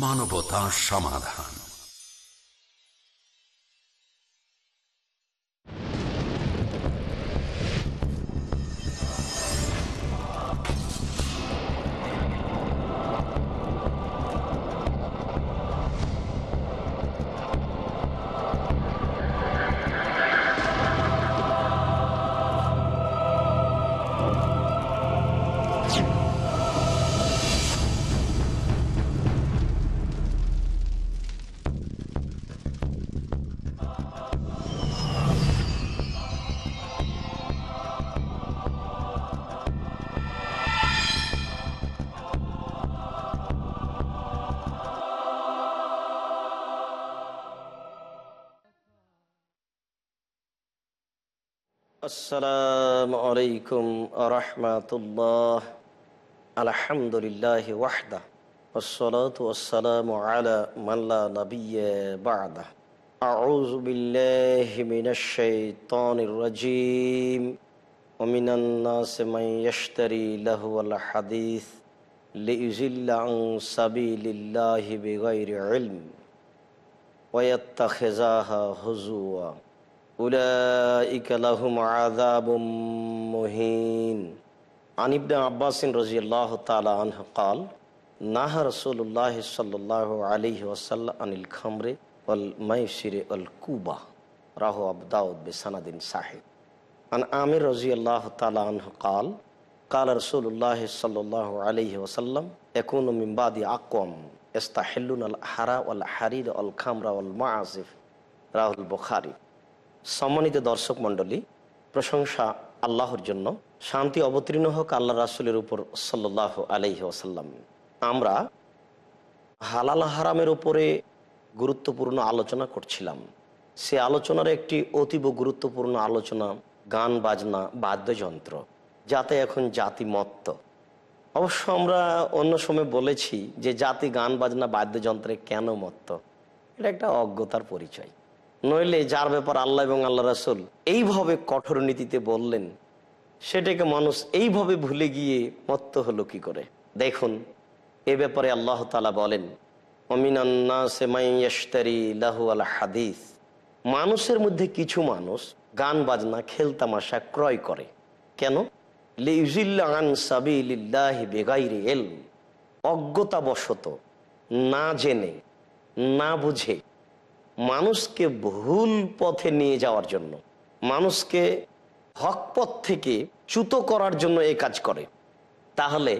মানবতা সমাধান। السلام عليكم ورحمة الله الحمد لله وحده والصلاة والسلام على من لا نبي بعده أعوذ بالله من الشيطان الرجيم ومن الناس من يشتري له الحديث ليزل عن سبيل الله بغير علم ويتخذها هزوا أولئك لهم عذاب مهين. عن ابن عباس رضي الله تعالى عنه قال نهى رسول الله صلى الله عليه وسلم عن الخمر والميسر والكوبة راه أبو داود بسند صحيح. عن عامر رضي الله تعالى عنه قال قال رسول الله صلى الله عليه وسلم يكون من بعد أقوم يستحلون الحرى والحريد والخمر والمعازف. راه البخاري. সম্মানিত দর্শক মণ্ডলী, প্রশংসা আল্লাহর জন্য। শান্তি অবতীর্ণ হোক আল্লাহ রাসুলের উপর সাল্লাহ আলহি ওসাল্লাম আমরা হালাল হারামের উপরে গুরুত্বপূর্ণ আলোচনা করছিলাম। সে আলোচনার একটি অতীব গুরুত্বপূর্ণ আলোচনা, গান, বাজনা, বাদ্যযন্ত্র, যাতে এখন জাতি মত্ত। অবশ্য আমরা অন্য সময় বলেছি যে জাতি গান, বাজনা, বাদ্যযন্ত্রে কেন মত্ত? এটা একটা অজ্ঞতার পরিচয়। নইলে যার ব্যাপার আল্লাহ এবং আল্লাহ রাসুল এইভাবে কঠোর নীতিতে বললেন, সেটাকে মানুষ এইভাবে ভুলে গিয়ে মত্ত হলো কি করে? দেখুন, এ ব্যাপারে আল্লাহ তালা বলেন হাদিস। মানুষের মধ্যে কিছু মানুষ গান, বাজনা খেলতামাশা ক্রয় করে। কেন? অজ্ঞতাবশত না জেনে, না বুঝে মানুষকে ভুল পথে নিয়ে যাওয়ার জন্য, মানুষকে হক পথ থেকে চ্যুত করার জন্য এই কাজ করে। তাহলে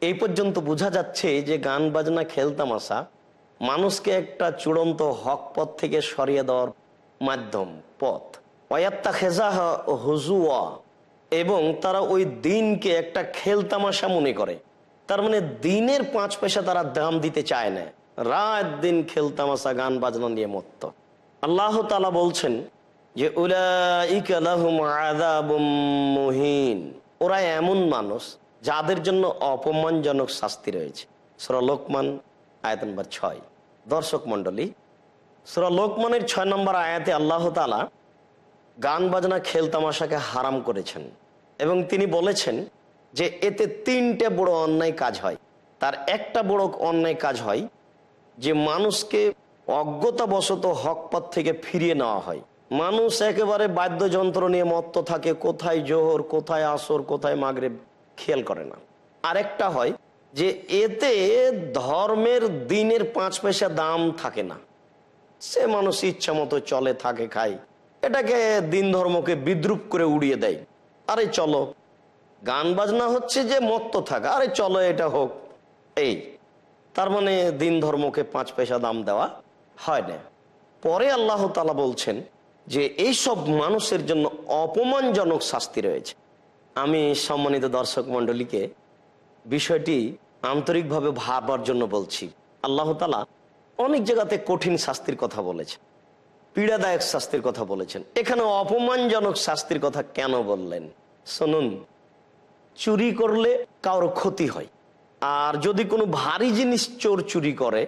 এই পর্যন্ত বোঝা যাচ্ছে যে গান, বাজনা, খেলতামাশা মানুষকে একটা চূড়ান্ত হক পথ থেকে সরিয়ে দেওয়ার মাধ্যম, পথ। অয়াত্তা খেজাহ হুজুয়া, এবং তারা ওই দিনকে একটা খেলতামাশা মনে করে। তার মানে দিনের পাঁচ পয়সা তারা দাম দিতে চায় না। রাত দিন খেলতামাশা, গান বাজনা নিয়ে মত্ত। আল্লাহ তালা বলছেন যে মুহিন। ওরা এমন মানুষ যাদের জন্য অপমানজনক শাস্তি রয়েছে। লোকমান, আয়াত নম্বর ছয়। দর্শক মন্ডলী লোকমানের ছয় নম্বর আয়াতে আল্লাহ তালা গান বাজনা, খেলতামাশাকে হারাম করেছেন। এবং তিনি বলেছেন যে, এতে তিনটে বড় অন্যায় কাজ হয়। তার একটা বড় অন্যায় কাজ হয় যে মানুষকে অজ্ঞতাবশত হকপথ থেকে ফিরিয়ে নেওয়া হয়। মানুষ একেবারে বাদ্যযন্ত্র নিয়ে মত্ত থাকে, কোথায় জোহর, কোথায় আসর, কোথায় মাগরে খেয়াল করে না। আরেকটা হয় যে এতে ধর্মের দিনের পাঁচ পয়সা দাম থাকে না। সে মানুষ ইচ্ছা মতো চলে, থাকে, খায়। এটাকে দিন ধর্মকে বিদ্রুপ করে উড়িয়ে দেয়। আরে চলো, গান বাজনা হচ্ছে যে মত্ত থাকা। আরে চলো, এটা হোক। এই তার মানে দিন ধর্মকে পাঁচ পয়সা দাম দেওয়া হয় না। পরে আল্লাহ তালা বলছেন যে এইসব মানুষের জন্য অপমানজনক শাস্তি রয়েছে। আমি সম্মানিত দর্শক মন্ডলীকে বিষয়টি আন্তরিকভাবে ভাবার জন্য বলছি। আল্লাহ তালা অনেক জায়গাতে কঠিন শাস্তির কথা বলেছেন, পীড়াদায়ক শাস্তির কথা বলেছেন। এখানে অপমানজনক শাস্তির কথা কেন বললেন? শুনুন, চুরি করলে কারোর ক্ষতি হয়। আর যদি কোনো ভারী জিনিস চোর চুরি করে,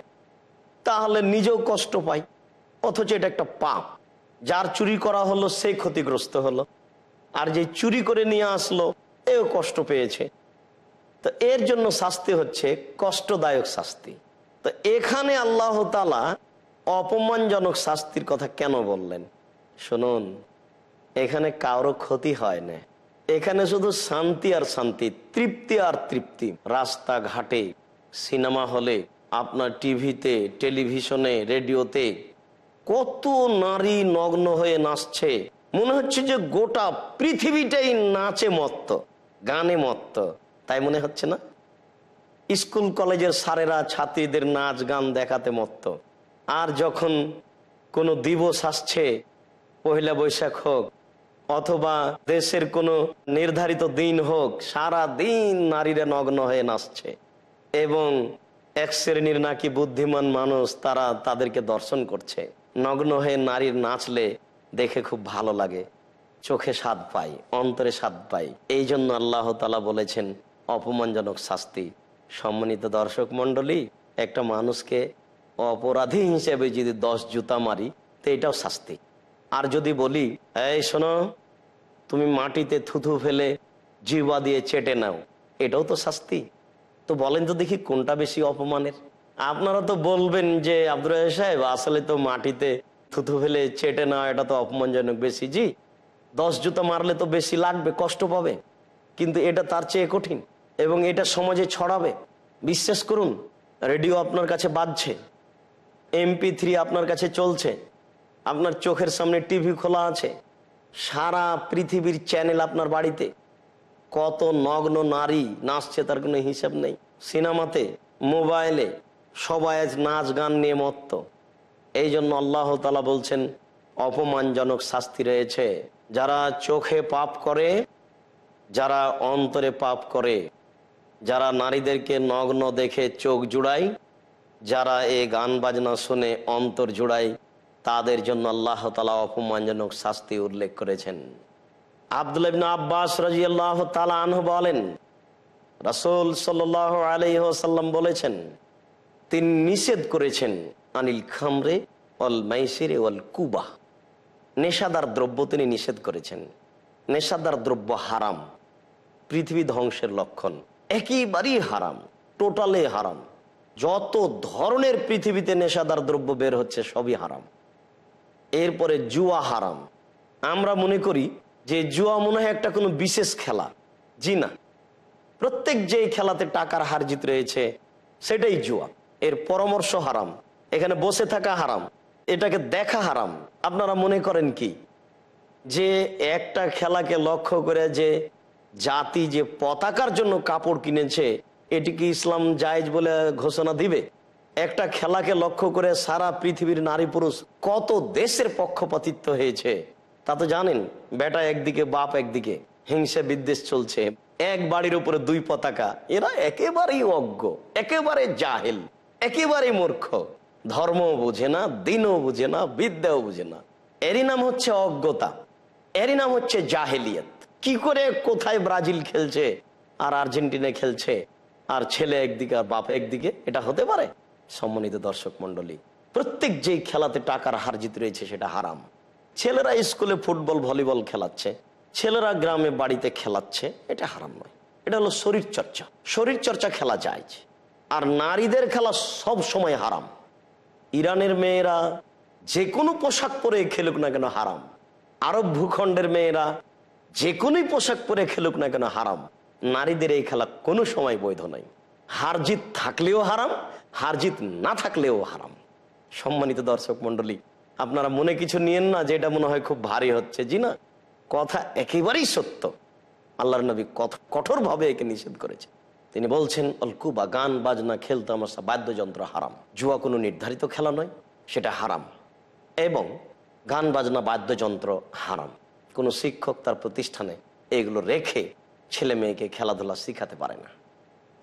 তাহলে নিজেও কষ্ট পায়। অথচ এটা একটা পাপ। যার চুরি করা হলো, সে ক্ষতিগ্রস্ত হলো। আর যে চুরি করে নিয়ে আসলো, এও কষ্ট পেয়েছে। তো এর জন্য শাস্তি হচ্ছে কষ্টদায়ক শাস্তি। তো এখানে আল্লাহ তালা অপমানজনক শাস্তির কথা কেন বললেন? শুনুন, এখানে কারও ক্ষতি হয় না। এখানে শুধু শান্তি আর শান্তি, তৃপ্তি আর তৃপ্তি। রাস্তাঘাটে, সিনেমা হলে, আপনার টিভিতে, টেলিভিশনে, রেডিওতে কত নারী নগ্ন হয়ে নাচছে। মনে হচ্ছে যে গোটা পৃথিবীটাই নাচে মত্ত, গানে মত্ত। তাই মনে হচ্ছে না? স্কুল কলেজের সারেরা ছাত্রীদের নাচ গান দেখাতে মত্ত। আর যখন কোনো দিবস আসছে পহিলা বৈশাখ হোক অথবা দেশের কোনো নির্ধারিত দিন হোক, সারা দিন নারীরা নগ্ন হয়ে নাচছে। এবং এক শ্রেণির নাকি বুদ্ধিমান মানুষ তারা তাদেরকে দর্শন করছে। নগ্ন হয়ে নারীর নাচলে দেখে খুব ভালো লাগে। চোখে স্বাদ পাই, অন্তরে স্বাদ পাই। এই জন্য আল্লাহ তালা বলেছেন, অপমানজনক শাস্তি। সম্মানিত দর্শক মন্ডলী একটা মানুষকে অপরাধী হিসেবে যদি দশ জুতা মারি, তো এটাও শাস্তি। আর যদি বলি, এই শোনো, তুমি মাটিতে থুথু ফেলে জিবা দিয়ে চেটে নাও, এটাও তো শাস্তি। তো বলেন তো দেখি কোনটা বেশি অপমানের? আপনারা তো বলবেন যে, আব্দুর সাহেব, আসলে তো মাটিতে থুথু ফেলে চেটে নেওয়া এটা তো অপমানজনক বেশি। জি, দশ জুতা মারলে তো বেশি লাগবে, কষ্ট পাবে। কিন্তু এটা তার চেয়ে কঠিন এবং এটা সমাজে ছড়াবে। বিশ্বাস করুন, রেডিও আপনার কাছে বাজছে, এমপি থ্রি আপনার কাছে চলছে। আপনার চোখের সামনে টিভি খোলা আছে। সারা পৃথিবীর চ্যানেল আপনার বাড়িতে। কত নগ্ন নারী নাচছে তার কোনো হিসাব নেই। সিনেমাতে, মোবাইলে সবাই আজ নাচ গান নিয়ে মত্ত। এই জন্য আল্লাহ তালা বলছেন, অপমানজনক শাস্তি রয়েছে। যারা চোখে পাপ করে, যারা অন্তরে পাপ করে, যারা নারীদেরকে নগ্ন দেখে চোখ জুড়ায়, যারা এ গান বাজনা শুনে অন্তর জুড়ায় তাদের জন্য আল্লাহ তালা অপমানজনক শাস্তি উল্লেখ করেছেন। আব্দুল আব্বাস রাজি আল্লাহ তালা আনহু বলেন, রাসুল সাল আলহ্লাম বলেছেন, তিনি নিষেধ করেছেন, আনিল খামরে অল মাইসিরে অল কুবা। নেশাদার দ্রব্য তিনি নিষেধ করেছেন। নেশাদার দ্রব্য হারাম। পৃথিবী ধ্বংসের লক্ষণ। একেবারেই হারাম। টোটালে হারাম। যত ধরনের পৃথিবীতে নেশাদার দ্রব্য বের হচ্ছে, সবই হারাম। এরপরে জুয়া হারাম। আমরা মনে করি যে জুয়া মনে হয় একটা কোনো বিশেষ খেলা। জি না। প্রত্যেক যে খেলাতে টাকার হার জিত রয়েছে, সেটাই জুয়া। এর পরামর্শ হারাম। এখানে বসে থাকা হারাম। এটাকে দেখা হারাম। আপনারা মনে করেন কি? যে একটা খেলাকে লক্ষ্য করে যে জাতি যে পতাকার জন্য কাপড় কিনেছে, এটি কি ইসলাম জায়েজ বলে ঘোষণা দিবে? একটা খেলাকে লক্ষ্য করে সারা পৃথিবীর নারী পুরুষ কত দেশের পক্ষপাতিত্ব হয়েছে, তা তো জানেন। বেটা একদিকে, বাপ একদিকে। হিংসা বিদ্বেষ চলছে। এক বাড়ির উপরে দুই পতাকা। এরা একেবারেই অজ্ঞ, একেবারে জাহেল, একেবারে মূর্খ। ধর্ম বুঝে না, দিনও বুঝে না, বিদ্যাও বুঝে না। এরই নাম হচ্ছে অজ্ঞতা। এরই নাম হচ্ছে জাহেলিয়ত। কি করে, কোথায় ব্রাজিল খেলছে, আর আর্জেন্টিনা খেলছে, আর ছেলে একদিকে আর বাপ একদিকে, এটা হতে পারে? সম্মানিত দর্শক মন্ডলী প্রত্যেক যেই খেলাতে টাকার হার জিত রয়েছে সেটা হারাম। ছেলেরা স্কুলে ফুটবল, ভলিবল খেলাচ্ছে, ছেলেরা গ্রামে বাড়িতে খেলাচ্ছে, এটা হারাম নয়। এটা হলো শরীর চর্চা শরীর চর্চা খেলা যায় আর নারীদের খেলা সব সময় হারাম। ইরানের মেয়েরা যে কোনো পোশাক পরে খেলুক না কেন হারাম। আরব ভূখণ্ডের মেয়েরা যে কোনোই পোশাক পরে খেলুক না কেন হারাম। নারীদের এই খেলা কোনো সময় বৈধ নয়। হারজিত থাকলেও হারাম হারজিত না থাকলেও হারাম। সম্মানিত দর্শক মন্ডলী আপনারা মনে কিছু নিয়েন না যে এটা মনে হয় খুব ভারী হচ্ছে। জি না, কথা একেবারেই সত্য। আল্লাহর নবী কঠোরভাবে একে নিষেধ করেছে তিনি বলছেন অলকু বা গান, বাজনা, খেলতে আমার সব বাদ্যযন্ত্র হারাম। জুয়া কোনো নির্ধারিত খেলা নয়, সেটা হারাম। এবং গান, বাজনা, বাদ্যযন্ত্র হারাম। কোনো শিক্ষক তার প্রতিষ্ঠানে এগুলো রেখে ছেলে মেয়েকে খেলাধুলা শিখাতে পারে না।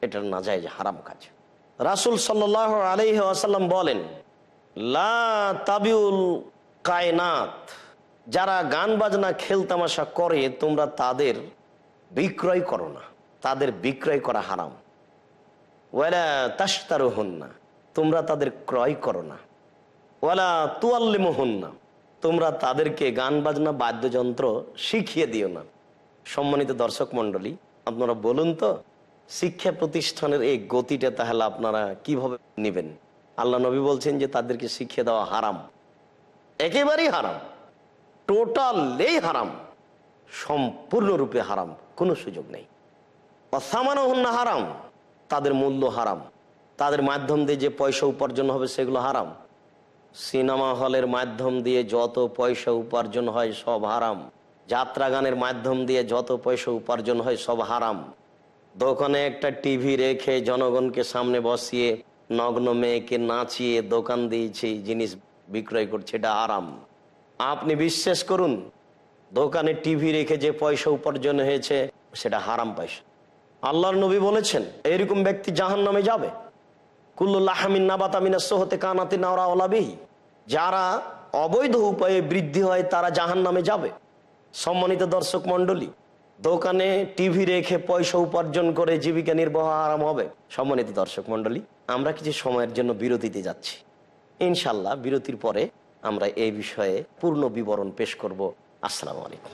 এটা না যায় যে হারাম কাজ। রাসুল সাল্লাহ আলহি আসাল্লাম বলেন, লা তাবিউল কায়নাত, যারা গান বাজনা খেলতামাশা করে, তোমরা তাদের বিক্রয় করো না। তাদের বিক্রয় করা হারাম। ওয়ালা তাস্তারো হন না তোমরা তাদের ক্রয় করো না। ওয়ালা তুয়াল্লিম হন না তোমরা তাদেরকে গান বাজনা, বাদ্যযন্ত্র শিখিয়ে দিও না। সম্মানিত দর্শক মন্ডলী আপনারা বলুন তো শিক্ষা প্রতিষ্ঠানের এই গতিটা তাহলে আপনারা কীভাবে নেবেন? আল্লাহ নবী বলছেন যে তাদেরকে শিক্ষা দেওয়া হারাম। একেবারেই হারাম। টোটালেই হারাম। সম্পূর্ণরূপে হারাম। কোনো সুযোগ নেই। অসামানো হারাম। তাদের মূল্য হারাম। তাদের মাধ্যম দিয়ে যে পয়সা উপার্জন হবে সেগুলো হারাম। সিনেমা হলের মাধ্যম দিয়ে যত পয়সা উপার্জন হয় সব হারাম। যাত্রা গানের মাধ্যম দিয়ে যত পয়সা উপার্জন হয় সব হারাম। দোকানে একটা টিভি রেখে জনগণকে সামনে বসিয়ে, নগ্ন মেয়েকে নাচিয়ে দোকান দিয়েছে জিনিস বিক্রয় করছে, এটা আরাম। আপনি বিশ্বাস করুন, দোকানে টিভি রেখে যে পয়সা উপার্জন হয়েছে, সেটা হারাম পয়সা। আল্লাহর নবী বলেছেন, এরকম ব্যক্তি জাহান নামে যাবে নাবাতামিনা সোহতে কানাতে যারা অবৈধ উপায়ে বৃদ্ধি হয়, তারা জাহান নামে যাবে। সম্মানিত দর্শক মণ্ডলী দোকানে টিভি রেখে পয়সা উপার্জন করে জীবিকা নির্বাহ আরাম হবে। সম্মানিত দর্শক মন্ডলী আমরা কিছু সময়ের জন্য বিরতিতে যাচ্ছি। ইনশাল্লাহ বিরতির পরে আমরা এই বিষয়ে পূর্ণ বিবরণ পেশ করব। আসসালামু আলাইকুম।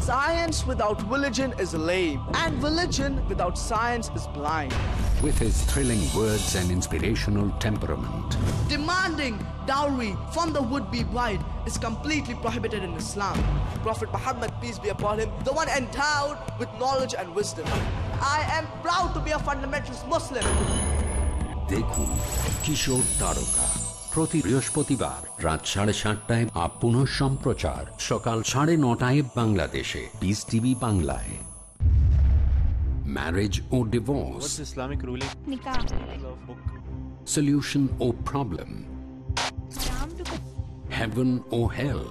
Science without religion is lame, and religion without science is blind. With his thrilling words and inspirational temperament, demanding dowry from the would-be bride is completely prohibited in Islam. Prophet Muhammad, peace be upon him, the one endowed with knowledge and wisdom. I am proud to be a fundamentalist Muslim. देखूं किशोर तारों প্রতি বৃহস্পতিবার রাত সাড়ে সাতটায় up পুনঃ সম্প্রচার সকাল সাড়ে নটায় বাংলাদেশে পিস টিভি বাংলায় ম্যারেজ ও divorce Love book. Solution O problem heaven or hell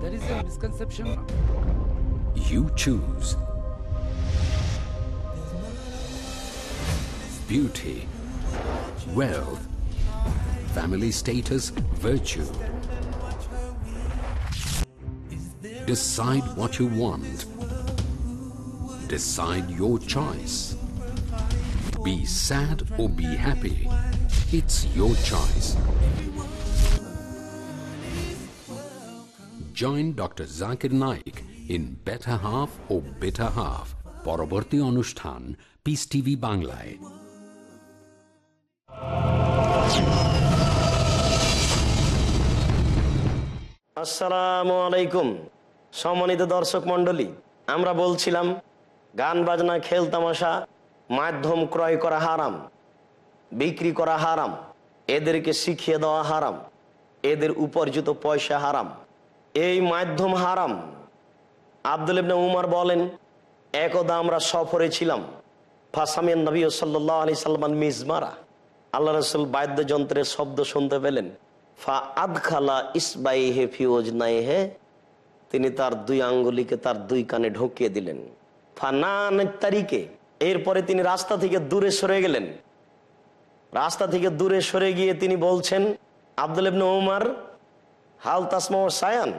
there is a misconception You choose. Beauty, wealth, family status, virtue. Decide what you want. Decide your choice. Be sad or be happy. It's your choice. Join Dr. Zakir Naik in Better Half or Bitter Half. পরবর্তী অনুষ্ঠান piece TV বাংলায় আসসালামু আলাইকুম, সম্মানিত দর্শক মণ্ডলী। আমরা বলছিলাম, গান বাজনা, খেল তামাশা, মাধ্যম ক্রয় করা হারাম, বিক্রি করা হারাম, এদেরকে শিখিয়ে দেওয়া হারাম, এদের উপার্জিত পয়সা হারাম, এই মাধ্যম হারাম। আব্দুল ইবনে উমার বলেন, একদা আমরা সফরে ছিলাম, ফাসামিয়ান নবী সাল্লাহ আলি সাল্লামান মিজমারা। আল্লাহ রসুল বাদ্যযন্ত্রের শব্দ শুনতে পেলেন। ফা আদখালা ইসবাই হে ফিওজ নাই হে তিনি তার দুই আঙ্গুলিকে তার দুই কানে ঢুকিয়ে দিলেন। ফানান তারিখে এরপরে তিনি রাস্তা থেকে দূরে সরে গেলেন। রাস্তা থেকে দূরে সরে গিয়ে তিনি বলছেন, আব্দুল ইবনে উমার, হাল তাসমা সায়ান,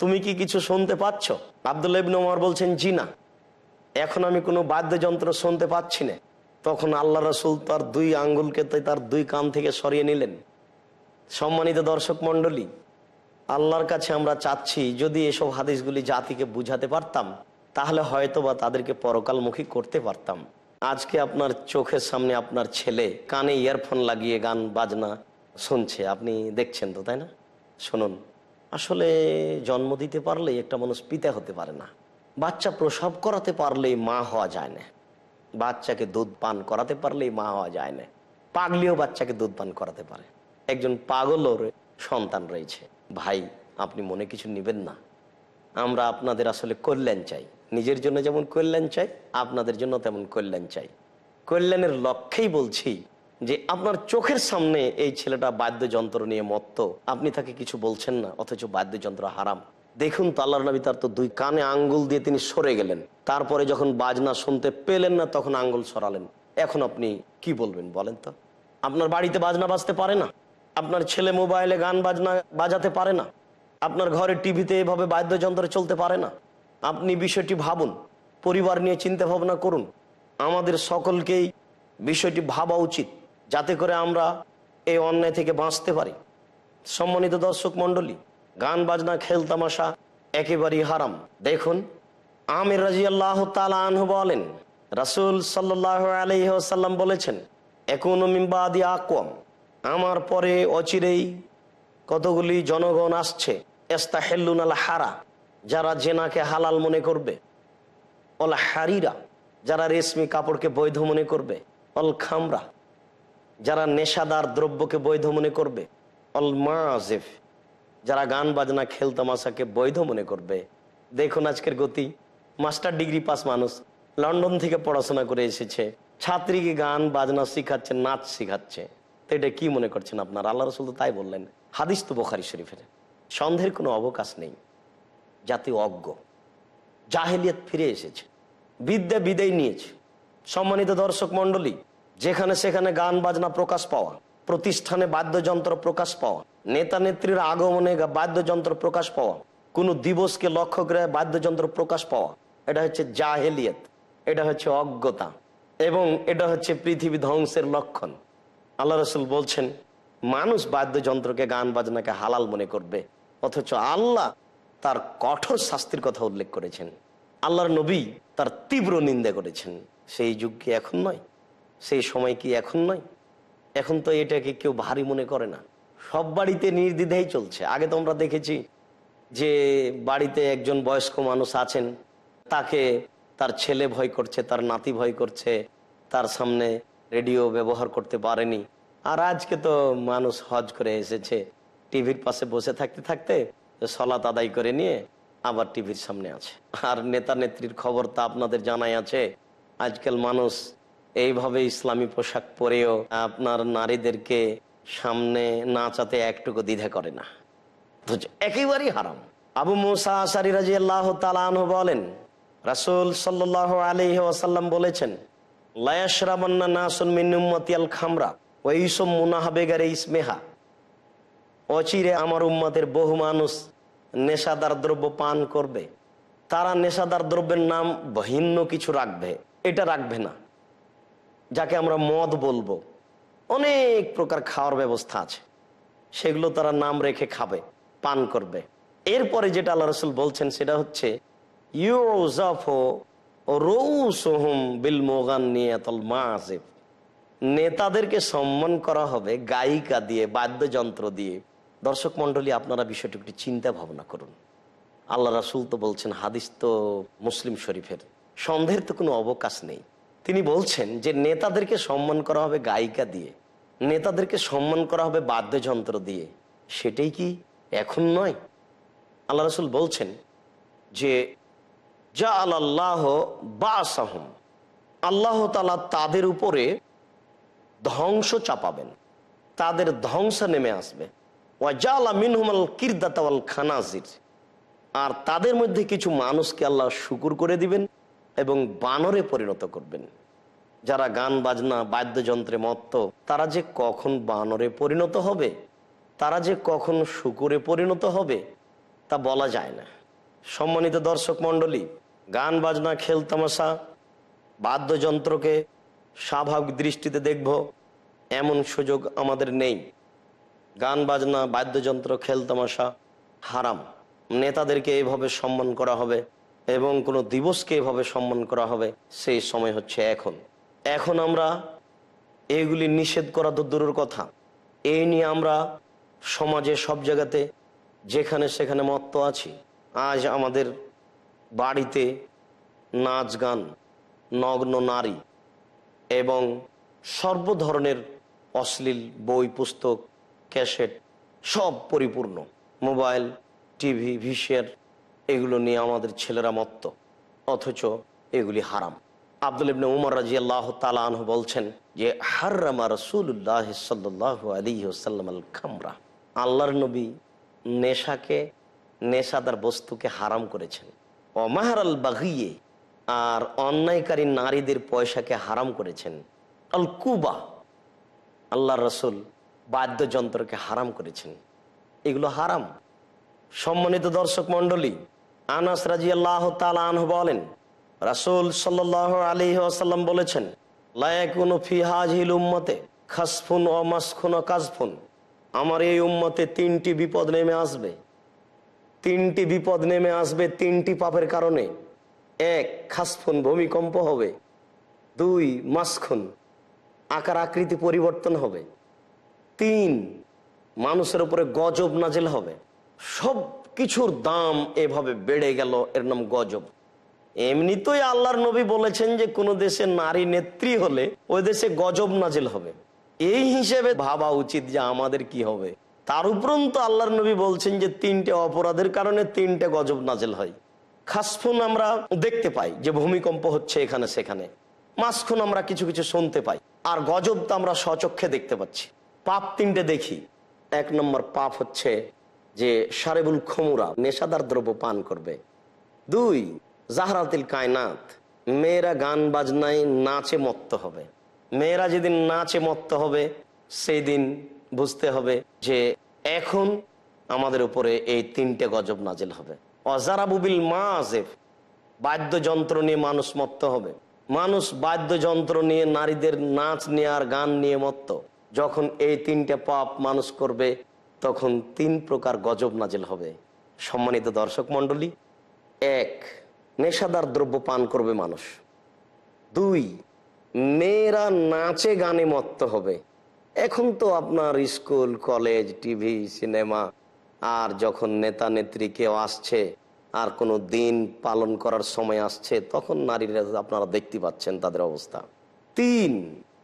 তুমি কি কিছু শুনতে পাচ্ছ? আব্দুল ইবনে উমার বলছেন, জি না। এখন আমি কোনো বাদ্যযন্ত্র শুনতে পাচ্ছি না। তখন আল্লাহ রসুল তার দুই আঙ্গুলকে তার দুই কান থেকে সরিয়ে নিলেন। সম্মানিত দর্শক মণ্ডলী, আল্লাহর কাছে আমরা চাচ্ছি যদি এসব হাদিসগুলি জাতিকে বুঝাতে পারতাম, তাহলে হয়তো বা তাদেরকে পরকালমুখী করতে পারতাম। আজকে আপনার চোখের সামনে আপনার ছেলে কানে ইয়ারফোন লাগিয়ে গান বাজনা শুনছে, আপনি দেখছেন তো, তাই না? শুনুন। আসলে জন্ম দিতে পারলেই একটা মানুষ পিতা হতে পারে না। বাচ্চা প্রসব করাতে পারলেই মা হওয়া যায় না। বাচ্চাকে দুধ পান করাতে পারলেই মা হওয়া যায় না। পাগলিও বাচ্চাকে দুধ পান করাতে পারে। একজন পাগলও সন্তান রয়েছে। ভাই, আপনি মনে কিছু নেবেন না। আমরা আপনাদের আসলে কল্যাণ চাই। নিজের জন্য যেমন কল্যাণ চাই, আপনাদের জন্য তেমন কল্যাণ চাই। কল্যাণের লক্ষ্যেই বলছি যে, আপনার চোখের সামনে এই ছেলেটা বাদ্যযন্ত্র নিয়ে মত্ত। আপনি তাকে কিছু বলছেন না, অথচ বাদ্যযন্ত্র হারাম। দেখুন তো আল্লাহ নবী তার তো দুই কানে আঙ্গুল দিয়ে তিনি সরে গেলেন। তারপরে যখন বাজনা শুনতে পেলেন না, তখন আঙ্গুল সরালেন। এখন আপনি কি বলবেন বলেন তো? আপনার বাড়িতে বাজনা বাজতে পারে না? আপনার ছেলে মোবাইলে গান বাজনা বাজাতে পারে না। আপনার ঘরে টিভিতে এভাবে বাদ্যযন্ত্র চলতে পারে না। আপনি বিষয়টি ভাবুন, পরিবার নিয়ে চিন্তা ভাবনা করুন। আমাদের সকলকেই বিষয়টি ভাবা উচিত, যাতে করে আমরা এই অন্যায় থেকে বাঁচতে পারি। সম্মানিত দর্শক মণ্ডলী, গান বাজনা খেল তামাশা একেবারেই হারাম। দেখুন, আমির রাজি আল্লাহ আনহু বলেন, রাসুল সাল্লাহ আলহ্লাম বলেছেন এখন মিম্বাদি আকম আমার পরে অচিরেই কতগুলি জনগণ আসছে। এস্তাহেল্লুন আল হারা, যারা জেনাকে হালাল মনে করবে। অল হারিরা, যারা রেশমি কাপড়কে বৈধ মনে করবে। অল খামরা, যারা নেশাদার দ্রব্যকে বৈধ মনে করবে। অল মাজেফ যারা গান বাজনা খেলতামাশাকে বৈধ মনে করবে। দেখুন আজকের গতি। মাস্টার ডিগ্রি পাস মানুষ লন্ডন থেকে পড়াশোনা করে এসেছে। ছাত্রীকে গান বাজনা শিখাচ্ছে, নাচ শিখাচ্ছে। এটা কি মনে করছেন আপনার? আল্লাহ রসুল তো তাই বললেন, হাদিস তো বোখারি শরীফের। সন্দেহের কোনো অবকাশ নেই জাতি অজ্ঞ। জাহেলিয়াত ফিরে এসেছে, বিদ্যা বিদায় নিয়েছে। সম্মানিত দর্শক মণ্ডলী, যেখানে সেখানে গান বাজনা প্রকাশ পাওয়া, প্রতিষ্ঠানে বাদ্যযন্ত্র প্রকাশ পাওয়া, নেতা নেত্রীর আগমনে বাদ্যযন্ত্র প্রকাশ পাওয়া, কোনো দিবসকে লক্ষ্য করে বাদ্যযন্ত্র প্রকাশ পাওয়া, এটা হচ্ছে জাহেলিয়াত, এটা হচ্ছে অজ্ঞতা এবং এটা হচ্ছে পৃথিবী ধ্বংসের লক্ষণ। আল্লাহ রসুল বলছেন, মানুষ বাদ্যযন্ত্রকে, গান বাজনাকে হালাল মনে করবে, অথচ আল্লাহ তার কঠোর শাস্তির কথা উল্লেখ করেছেন। আল্লাহর নবী তার তীব্র নিন্দা করেছেন। সেই যুগ কি এখন নয়? সেই সময় কি এখন নয়? এখন তো এটাকে কেউ ভারী মনে করে না। সব বাড়িতে নির্দ্বিধাই চলছে। আগে তো আমরা দেখেছি যে বাড়িতে একজন বয়স্ক মানুষ আছেন, তাকে তার ছেলে ভয় করছে, তার নাতি ভয় করছে, তার সামনে রেডিও ব্যবহার করতে পারেনি। আর আজকে তো মানুষ হজ করে এসেছে। টিভির পাশে বসে থাকতে থাকতে সলাত আদায় করে নিয়ে আবার টিভির সামনে আছে। আর নেতা নেত্রীর খবর তা আপনাদের জানাই আছে। আজকাল মানুষ এইভাবে ইসলামী পোশাক পরেও আপনার নারীদেরকে সামনে নাচাতে একটুকু দ্বিধা করে না। একেবারেই হারাম। আবু মুসা আসারি রাজি আল্লাহ বলেন, রাসুল সাল্লাহ আলি ওয়াসাল্লাম বলেছেন লায়াসরাবান্না নাসুন মিনুম্মতি আল খামরা ওইসব মুনাহাবেগারে ইসমেহা। অচিরে আমার উম্মাদের বহু মানুষ নেশাদার দ্রব্য পান করবে। তারা নেশাদার দ্রব্যের নাম ভিন্ন কিছু রাখবে। এটা রাখবে না। যাকে আমরা মদ বলব। অনেক প্রকার খাওয়ার ব্যবস্থা আছে। সেগুলো তারা নাম রেখে খাবে, পান করবে। এরপরে যেটা আল্লাহ রসুল বলছেন সেটা হচ্ছে বিল মোগান নেতাদেরকে সম্মান করা হবে গায়িকা দিয়ে, বাদ্যযন্ত্র দিয়ে। দর্শক মন্ডলী আপনারা বিষয়টি একটু চিন্তা ভাবনা করুন। আল্লাহ রাসুল তো বলছেন, হাদিস তো মুসলিম শরীফের। সন্দেহের তো কোনো অবকাশ নেই। তিনি বলছেন যে, নেতাদেরকে সম্মান করা হবে গায়িকা দিয়ে, নেতাদেরকে সম্মান করা হবে বাদ্যযন্ত্র দিয়ে। সেটাই কি এখন নয়? আল্লাহ রসুল বলছেন যে যা আল্লাহ বাসাহম আল্লাহ তালা তাদের উপরে ধ্বংস চাপাবেন। তাদের ধ্বংস নেমে আসবে। ওয়াজালা মিনহুমাল কিরদাতাওয়াল খানাজির। আর তাদের মধ্যে কিছু মানুষকে আল্লাহ শুকুর করে দিবেন এবং বানরে পরিণত করবেন। যারা গান, বাজনা, বাদ্যযন্ত্রে মত্ত, তারা যে কখন বানরে পরিণত হবে, তারা যে কখন শুকুরে পরিণত হবে, তা বলা যায় না। সম্মানিত দর্শক মণ্ডলী গান, বাজনা খেলতামাশা বাদ্যযন্ত্রকে স্বাভাবিক দৃষ্টিতে দেখব, এমন সুযোগ আমাদের নেই। গান, বাজনা, বাদ্যযন্ত্র খেলতামাশা হারাম। নেতাদেরকে এভাবে সম্মান করা হবে এবং কোনো দিবসকে এভাবে সম্মান করা হবে, সেই সময় হচ্ছে এখন। এখন আমরা এগুলি নিষেধ করা তো দূরের কথা। এই নিয়ে আমরা সমাজে সব জায়গাতে যেখানে সেখানে মত্ত আছি। আজ আমাদের বাড়িতে নাচ গান, নগ্ন নারী এবং সর্ব ধরনের অশ্লীল বই, পুস্তক, ক্যাসেট সব পরিপূর্ণ। মোবাইল, টিভি ভিসিয়ার এগুলো নিয়ে আমাদের ছেলেরা মত্ত, অথচ এগুলি হারাম। আব্দুল ইবনে উমর রাজি আল্লাহ তালাহ বলছেন যে, হার্রামা রসুল্লাহ সাল্লাহ আলী সাল্লাম আল খামরা আল্লাহর নবী নেশাকে, নেশাদার বস্তুকে হারাম করেছেন। অমাহার আল বাঘিয়ে আর অন্যায়কারী নারীদের পয়সাকে হারাম করেছেন। আল কুবা আল্লাহ রসুল বাদ্যযন্ত্রকে হারাম করেছেন। এগুলো হারাম। সম্মানিত দর্শক মন্ডলী আনাস রাজি আল্লাহ তালাহ বলেন, রাসুল সাল্লাহ আলী আসাল্লাম বলেছেন উম্মতে খাসফুন ও মাসখুন ও কাজফুন আমার এই উম্মতে তিনটি বিপদ নেমে আসবে। তিনটি বিপদ নেমে আসবে তিনটি পাপের কারণে। এক, খাসফুন, ভূমিকম্প হবে। দুই, মাসখুন, আকার আকৃতি পরিবর্তন হবে। তিন, মানুষের উপরে গজব নাজেল হবে। সব কিছুর দাম এভাবে বেড়ে গেল, এর নাম গজব। এমনিতেই আল্লাহর নবী বলেছেন যে, কোনো দেশে নারী নেত্রী হলে ওই দেশে গজব নাজেল হবে। এই হিসেবে ভাবা উচিত যে, আমাদের কি হবে? তার উপরন্ত আল্লাহর নবী বলছেন যে তিনটে অপরাধের কারণে তিনটে গজব নাজেল হয়। খাসফুন আমরা দেখতে পাই যে ভূমিকম্প হচ্ছে এখানে সেখানে। মাসখুন আমরা কিছু কিছু শুনতে পাই। আর গজব তো আমরা স্বচক্ষে দেখতে পাচ্ছি। পাপ তিনটে দেখি। এক নম্বর পাপ হচ্ছে যে সারেবুল খমুরা নেশাদার দ্রব্য পান করবে। দুই, জাহরাতিল কায়নাত, মেয়েরা গান বাজনায় নাচে মত্ত হবে। মেয়েরা যেদিন নাচে মত্ত হবে, সেই দিন বুঝতে হবে যে এখন আমাদের উপরে এই তিনটে গজব নাজেল হবে। অজারাবুবিল মা আজেফ বাদ্যযন্ত্র নিয়ে মানুষ মত্ত হবে। মানুষ বাদ্যযন্ত্র নিয়ে নারীদের নাচ নিয়ে আর গান নিয়ে মত্ত। যখন এই তিনটে পাপ মানুষ করবে, তখন তিন প্রকার গজব নাজেল হবে। সম্মানিত দর্শক মণ্ডলী, এক, নেশাদার দ্রব্য পান করবে মানুষ। দুই, মেয়েরা নাচে গানে মত্ত হবে। এখন তো আপনার স্কুল, কলেজ, টিভি, সিনেমা, আর যখন নেতা নেত্রী কেউ আসছে, আর কোনো দিন পালন করার সময় আসছে, তখন নারীরা আপনারা দেখতে পাচ্ছেন তাদের অবস্থা। তিন,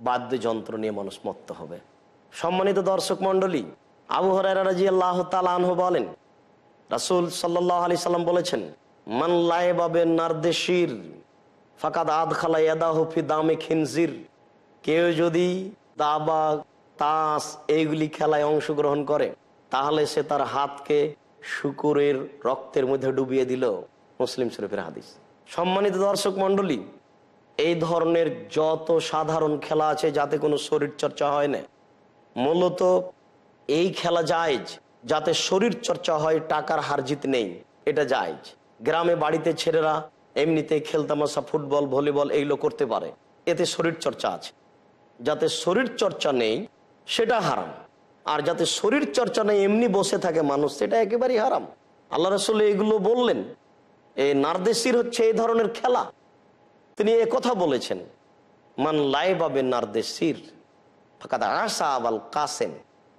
বাদ্যযন্ত্র নিয়ে মানুষ মত্ত হবে। সম্মানিত দর্শক মন্ডলী আবু হরাজি আল্লাহ বলেন, রাসুল সাল্লাহ আলি সাল্লাম বলেছেন, মান লাইবাবে নারদেশির খালা ইয়াদা দামে খিনজির। কেউ যদি দাবা তাস এইগুলি খেলায় অংশগ্রহণ করে, তাহলে সে তার হাতকে শুকুরের রক্তের মধ্যে ডুবিয়ে দিল মুসলিম শরীফের হাদিস। সম্মানিত দর্শক মন্ডলী এই ধরনের যত সাধারণ খেলা আছে যাতে কোনো শরীর চর্চা হয় না, মূলত এই খেলা জায়জ, যাতে শরীর চর্চা হয়, টাকার হারজিত নেই, এটা জায়জ। গ্রামে বাড়িতে ছেলেরা এমনিতে খেলতামাশা, ফুটবল, ভলিবল, এইগুলো করতে পারে, এতে শরীর চর্চা আছে। যাতে শরীর চর্চা নেই সেটা হারাম। আর যাতে শরীর চর্চা নেই, এমনি বসে থাকে মানুষ, সেটা একেবারেই হারাম। আল্লাহ রসুল এগুলো বললেন এই নারদেশির হচ্ছে এই ধরনের খেলা। তিনি এ কথা বলেছেন, মান লাই বাবে নারদেশির ফাঁকা আশা আবাল কাসেম।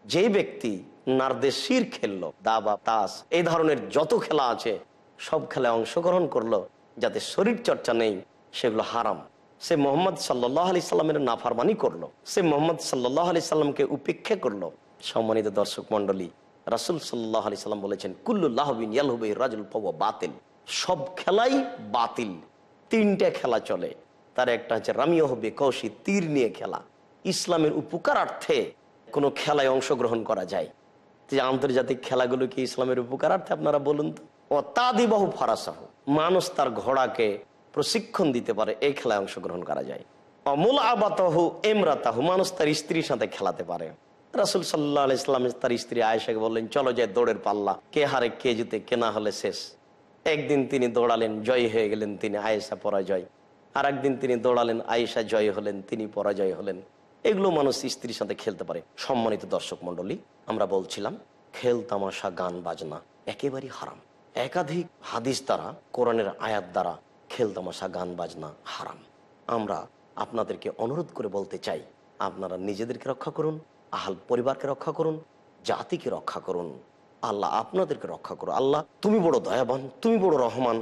যেই ব্যক্তি নারদেশির খেললো, দাবা, তাস, এই ধরনের যত খেলা আছে, সব খেলায় অংশগ্রহণ করল, যাতে শরীর চর্চা নেই, সেগুলো হারাম। সে মোহাম্মদ সাল্লাহ আলি সাল্লামের নাফারমানি করল। সে মোহাম্মদ সাল্লাহ আলি সাল্লামকে উপেক্ষা করল। সম্মানিত দর্শক মন্ডলী রাসুল সাল্লাহ আলি সাল্লাম বলেছেন কুল্লুল্লাহবিন ইয়ালহুবে রাজুল পাওয়া বাতিল। সব খেলাই বাতিল। তিনটে খেলা চলে। তার একটা হচ্ছে রামিও হবে কৌশি তীর নিয়ে খেলা। ইসলামের উপকারার্থে কোনো খেলায় অংশগ্রহণ করা যায়। যে আন্তর্জাতিক খেলাগুলো কি ইসলামের উপকারার্থে, আপনারা বলুন তো? ও ফারাসাহ। মানুষ তার ঘোড়াকে প্রশিক্ষণ দিতে পারে, এই খেলায় অংশগ্রহণ করা যায়। অমূল আবাতাহু এমরাতাহু মানুষ তার স্ত্রীর সাথে খেলাতে পারে। রাসুল সাল্লাহ ইসলাম তার স্ত্রী আয়েশাকে বললেন, চলো যায় দৌড়ের পাল্লা, কে হারে কে জিতে কেনা হলে শেষ। একদিন তিনি দৌড়ালেন, জয় হয়ে গেলেন তিনি আয়েশা পরাজয়। আর একদিন তিনি দৌড়ালেন, আয়েশা জয় হলেন, তিনি পরাজয় হলেন। এগুলো মানুষ স্ত্রীর সাথে খেলতে পারে। সম্মানিত দর্শক মন্ডলী আমরা বলছিলাম, খেল, তামাশা, গান, বাজনা, একেবারেই হারাম। একাধিক হাদিস দ্বারা, কোরআনের আয়াত দ্বারা খেল তামাশা, গান বাজনা হারাম। আমরা আপনাদেরকে অনুরোধ করে বলতে চাই, আপনারা নিজেদেরকে রক্ষা করুন, আহাল পরিবারকে রক্ষা করুন, জাতিকে রক্ষা করুন। আল্লাহ আপনাদেরকে রক্ষা করো আল্লাহ, তুমি বড় দয়াবান, তুমি বড় রহমান,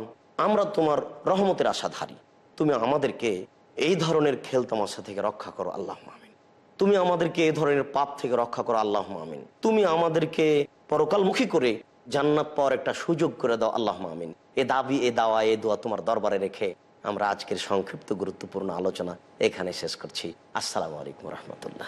আমরা তোমার রহমতের আশাধারী। তুমি আমাদেরকে এই ধরনের খেল তামাশা থেকে রক্ষা করো, আল্লাহ আমিন। তুমি আমাদেরকে এই ধরনের পাপ থেকে রক্ষা করো, আল্লাহ আমিন। তুমি আমাদেরকে পরকালমুখী করে জান্নাত পাওয়ার একটা সুযোগ করে দাও, আল্লাহ আমিন। এ দাবি, এ দাওয়া, এ দোয়া তোমার দরবারে রেখে আমরা আজকের সংক্ষিপ্ত গুরুত্বপূর্ণ আলোচনা এখানে শেষ করছি। আসসালামু আলাইকুম রহমতুল্লাহ।